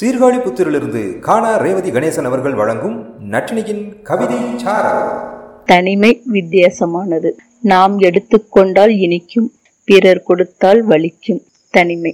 சீர்காழி புத்திரிலிருந்து காணா ரேவதி கணேசன் அவர்கள் வழங்கும் நட்டினியின் கவிதை தனிமை வித்தியாசமானது. நாம் எடுத்துக்கொண்டால் இனிக்கும் பிறர் கொடுத்தால் வலிக்கும் தனிமை.